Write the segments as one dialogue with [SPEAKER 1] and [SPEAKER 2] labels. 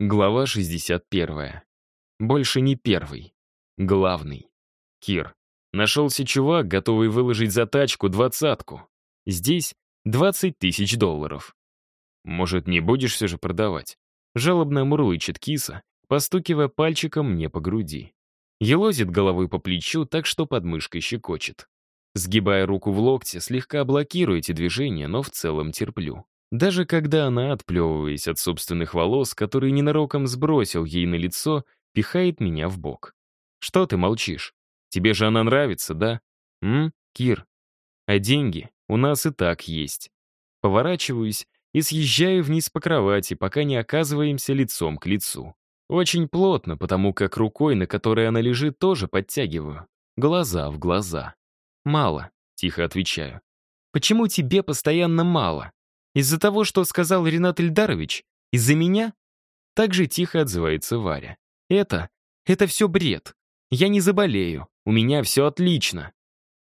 [SPEAKER 1] Глава 61. Больше не первый. Главный. Кир. Нашелся чувак, готовый выложить за тачку двадцатку. Здесь 20 тысяч долларов. Может, не будешь все же продавать? Жалобно мурлычет киса, постукивая пальчиком мне по груди. Елозит головой по плечу, так что подмышкой щекочет. Сгибая руку в локте, слегка блокирую эти движения, но в целом терплю. Даже когда она, отплевываясь от собственных волос, которые ненароком сбросил ей на лицо, пихает меня в бок. «Что ты молчишь? Тебе же она нравится, да? М, Кир? А деньги у нас и так есть». Поворачиваюсь и съезжаю вниз по кровати, пока не оказываемся лицом к лицу. Очень плотно, потому как рукой, на которой она лежит, тоже подтягиваю. Глаза в глаза. «Мало», — тихо отвечаю. «Почему тебе постоянно мало?» Из-за того, что сказал Ренат Ильдарович? Из-за меня? Так же тихо отзывается Варя. Это, это все бред. Я не заболею, у меня все отлично.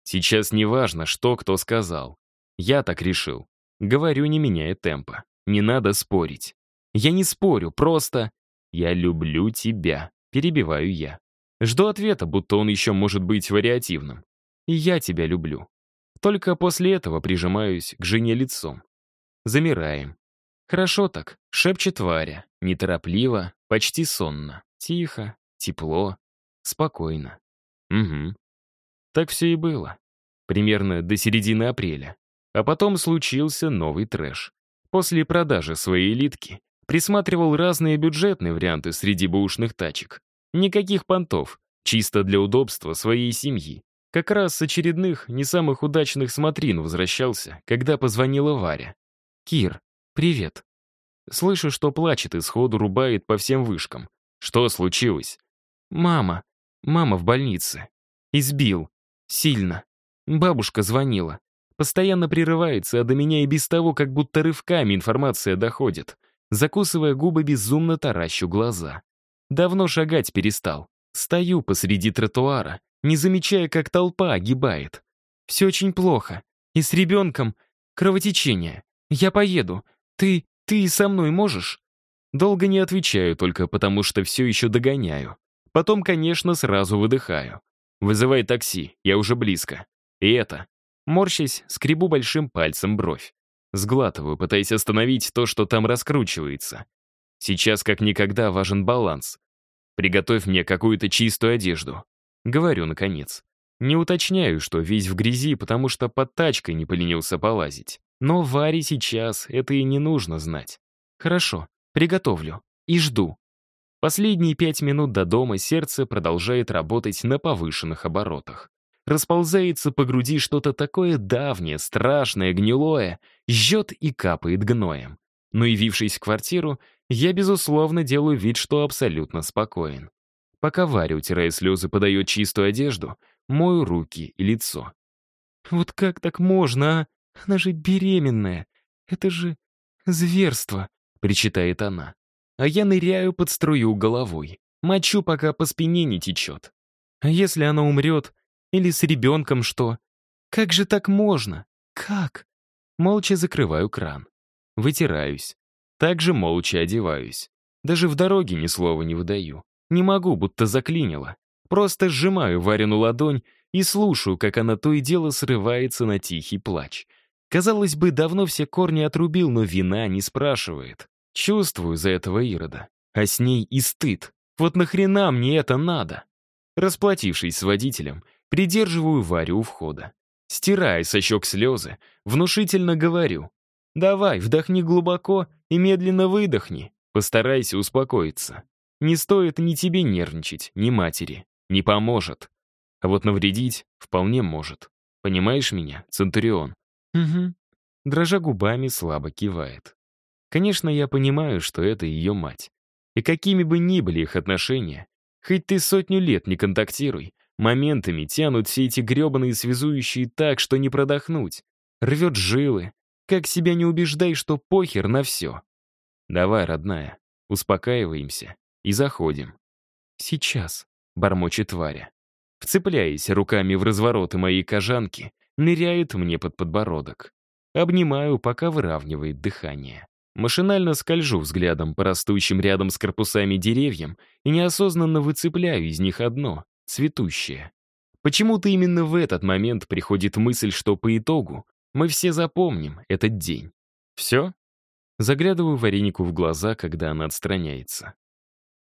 [SPEAKER 1] Сейчас не важно, что кто сказал. Я так решил. Говорю, не меняя темпа. Не надо спорить. Я не спорю, просто... Я люблю тебя, перебиваю я. Жду ответа, будто он еще может быть вариативным. И я тебя люблю. Только после этого прижимаюсь к жене лицом. Замираем. Хорошо так, шепчет Варя, неторопливо, почти сонно. Тихо, тепло, спокойно. Угу. Так все и было. Примерно до середины апреля. А потом случился новый трэш. После продажи своей элитки присматривал разные бюджетные варианты среди бэушных тачек. Никаких понтов, чисто для удобства своей семьи. Как раз с очередных, не самых удачных смотрин возвращался, когда позвонила Варя. «Кир, привет». Слышу, что плачет и сходу рубает по всем вышкам. Что случилось? «Мама. Мама в больнице. Избил. Сильно. Бабушка звонила. Постоянно прерывается, а до меня и без того, как будто рывками информация доходит. Закусывая губы, безумно таращу глаза. Давно шагать перестал. Стою посреди тротуара, не замечая, как толпа огибает. Все очень плохо. И с ребенком кровотечение. «Я поеду. Ты... ты со мной можешь?» Долго не отвечаю, только потому что все еще догоняю. Потом, конечно, сразу выдыхаю. «Вызывай такси, я уже близко». И это. Морщась, скребу большим пальцем бровь. Сглатываю, пытаясь остановить то, что там раскручивается. Сейчас как никогда важен баланс. Приготовь мне какую-то чистую одежду. Говорю, наконец. Не уточняю, что весь в грязи, потому что под тачкой не поленился полазить. Но Варе сейчас это и не нужно знать. Хорошо, приготовлю. И жду. Последние пять минут до дома сердце продолжает работать на повышенных оборотах. Расползается по груди что-то такое давнее, страшное, гнилое, жжет и капает гноем. Но явившись в квартиру, я, безусловно, делаю вид, что абсолютно спокоен. Пока Варя, утирая слезы, подает чистую одежду, мою руки и лицо. «Вот как так можно, а?» Она же беременная. Это же зверство, причитает она. А я ныряю под струю головой. Мочу, пока по спине не течет. А если она умрет? Или с ребенком что? Как же так можно? Как? Молча закрываю кран. Вытираюсь. Также молча одеваюсь. Даже в дороге ни слова не выдаю. Не могу, будто заклинило. Просто сжимаю Варину ладонь и слушаю, как она то и дело срывается на тихий плач. Казалось бы, давно все корни отрубил, но вина не спрашивает. Чувствую за этого Ирода. А с ней и стыд. Вот нахрена мне это надо? Расплатившись с водителем, придерживаю Варю у входа. Стирая со щек слезы, внушительно говорю. «Давай, вдохни глубоко и медленно выдохни. Постарайся успокоиться. Не стоит ни тебе нервничать, ни матери. Не поможет. А вот навредить вполне может. Понимаешь меня, Центурион? «Угу». Дрожа губами, слабо кивает. Конечно, я понимаю, что это ее мать. И какими бы ни были их отношения, хоть ты сотню лет не контактируй, моментами тянут все эти гребаные связующие так, что не продохнуть. Рвет жилы. Как себя не убеждай, что похер на все. Давай, родная, успокаиваемся и заходим. Сейчас, бормочет Варя. Вцепляясь руками в развороты моей кожанки, ныряет мне под подбородок. Обнимаю, пока выравнивает дыхание. Машинально скольжу взглядом по растущим рядом с корпусами деревьям и неосознанно выцепляю из них одно — цветущее. Почему-то именно в этот момент приходит мысль, что по итогу мы все запомним этот день. Все? Заглядываю варенику в глаза, когда она отстраняется.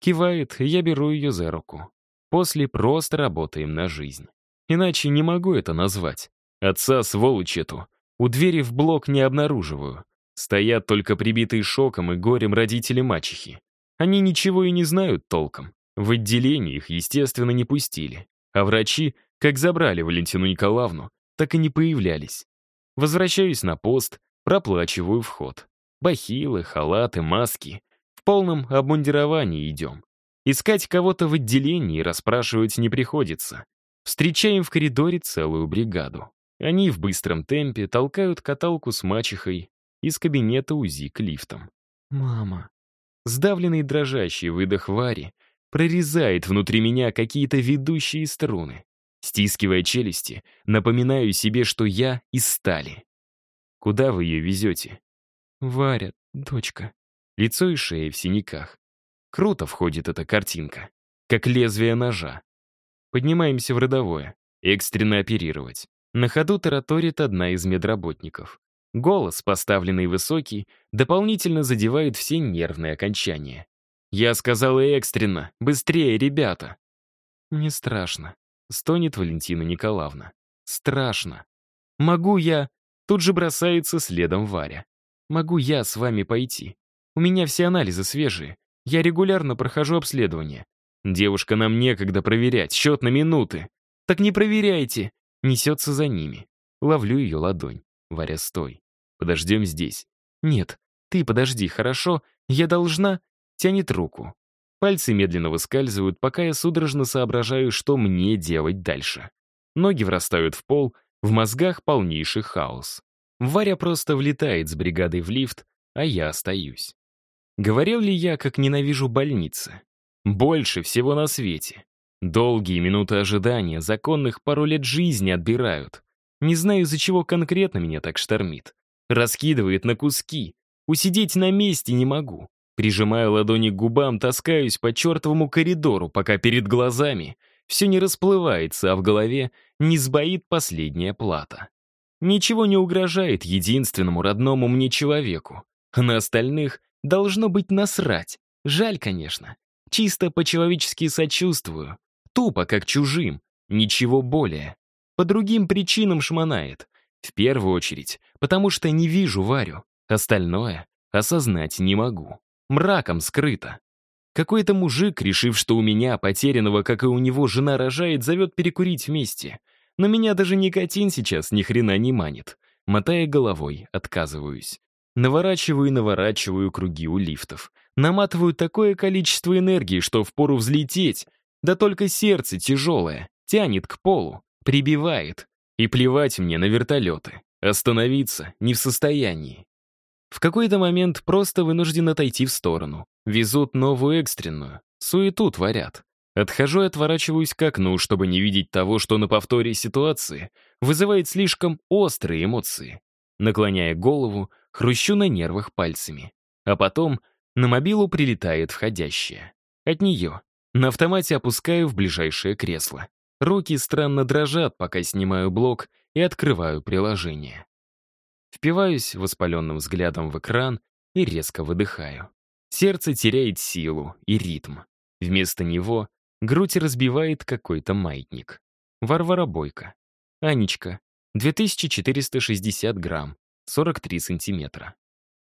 [SPEAKER 1] Кивает, я беру ее за руку. После просто работаем на жизнь. Иначе не могу это назвать. Отца, сволочь эту, у двери в блок не обнаруживаю. Стоят только прибитые шоком и горем родители мачехи. Они ничего и не знают толком. В отделение их, естественно, не пустили. А врачи, как забрали Валентину Николаевну, так и не появлялись. Возвращаюсь на пост, проплачиваю вход. Бахилы, халаты, маски. В полном обмундировании идем. Искать кого-то в отделении расспрашивать не приходится. Встречаем в коридоре целую бригаду. Они в быстром темпе толкают каталку с мачехой из кабинета УЗИ к лифтам. «Мама». Сдавленный дрожащий выдох Вари прорезает внутри меня какие-то ведущие струны. Стискивая челюсти, напоминаю себе, что я из стали. «Куда вы ее везете?» Варя, дочка. Лицо и шея в синяках. Круто входит эта картинка. Как лезвие ножа. Поднимаемся в родовое. Экстренно оперировать. На ходу тараторит одна из медработников. Голос, поставленный высокий, дополнительно задевает все нервные окончания. «Я сказала экстренно! Быстрее, ребята!» «Мне страшно», — стонет Валентина Николаевна. «Страшно. Могу я...» Тут же бросается следом Варя. Могу я с вами пойти? У меня все анализы свежие. Я регулярно прохожу обследование. Девушка, нам некогда проверять, счет на минуты. Так не проверяйте. Несется за ними. Ловлю ее ладонь. Варя, стой. Подождем здесь. Нет, ты подожди, хорошо? Я должна... Тянет руку. Пальцы медленно выскальзывают, пока я судорожно соображаю, что мне делать дальше. Ноги врастают в пол, в мозгах полнейший хаос. Варя просто влетает с бригадой в лифт, а я остаюсь. Говорил ли я, как ненавижу больницы? Больше всего на свете. Долгие минуты ожидания, законных пару лет жизни отбирают. Не знаю, из-за чего конкретно меня так штормит. Раскидывает на куски. Усидеть на месте не могу. Прижимаю ладони к губам, таскаюсь по чертовому коридору, пока перед глазами все не расплывается, а в голове не сбоит последняя плата. Ничего не угрожает единственному родному мне человеку. На остальных должно быть насрать. Жаль, конечно. Чисто по-человечески сочувствую. Тупо, как чужим. Ничего более. По другим причинам шмонает. В первую очередь, потому что не вижу Варю. Остальное осознать не могу. Мраком скрыто. Какой-то мужик, решив, что у меня, потерянного, как и у него, жена рожает, зовет перекурить вместе. Но меня даже никотин сейчас ни хрена не манит. Мотая головой, отказываюсь. Наворачиваю и наворачиваю круги у лифтов. Наматываю такое количество энергии, что впору взлететь. Да только сердце тяжелое, тянет к полу, прибивает. И плевать мне на вертолеты. Остановиться не в состоянии. В какой-то момент просто вынужден отойти в сторону. Везут новую экстренную. Суету творят. Отхожу и отворачиваюсь к окну, чтобы не видеть того, что на повторе ситуации вызывает слишком острые эмоции. Наклоняя голову, хрущу на нервах пальцами. А потом на мобилу прилетает входящее. От нее. На автомате опускаю в ближайшее кресло. Руки странно дрожат, пока снимаю блок и открываю приложение. Впиваюсь воспаленным взглядом в экран и резко выдыхаю. Сердце теряет силу и ритм. Вместо него Грудь разбивает какой-то маятник. Варвара Бойко. Анечка. 2460 грамм. 43 сантиметра.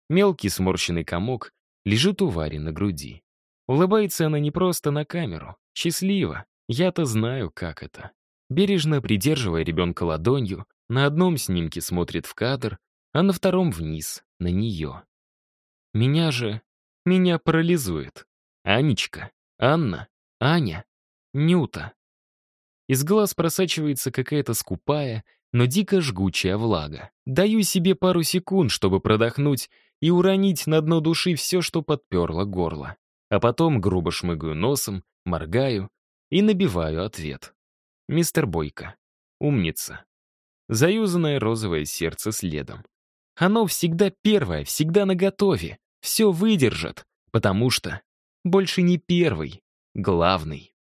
[SPEAKER 1] Мелкий сморщенный комок лежит у Вари на груди. Улыбается она не просто на камеру. Счастливо. Я-то знаю, как это. Бережно придерживая ребенка ладонью, на одном снимке смотрит в кадр, а на втором вниз, на нее. Меня же... Меня парализует. Анечка, Анна, Аня, Нюта. Из глаз просачивается какая-то скупая, но дико жгучая влага. Даю себе пару секунд, чтобы продохнуть и уронить на дно души все, что подперло горло. А потом грубо шмыгаю носом, моргаю и набиваю ответ. Мистер Бойко. Умница. Заюзанное розовое сердце следом. Оно всегда первое, всегда наготове. все выдержат, потому что больше не первый, главный.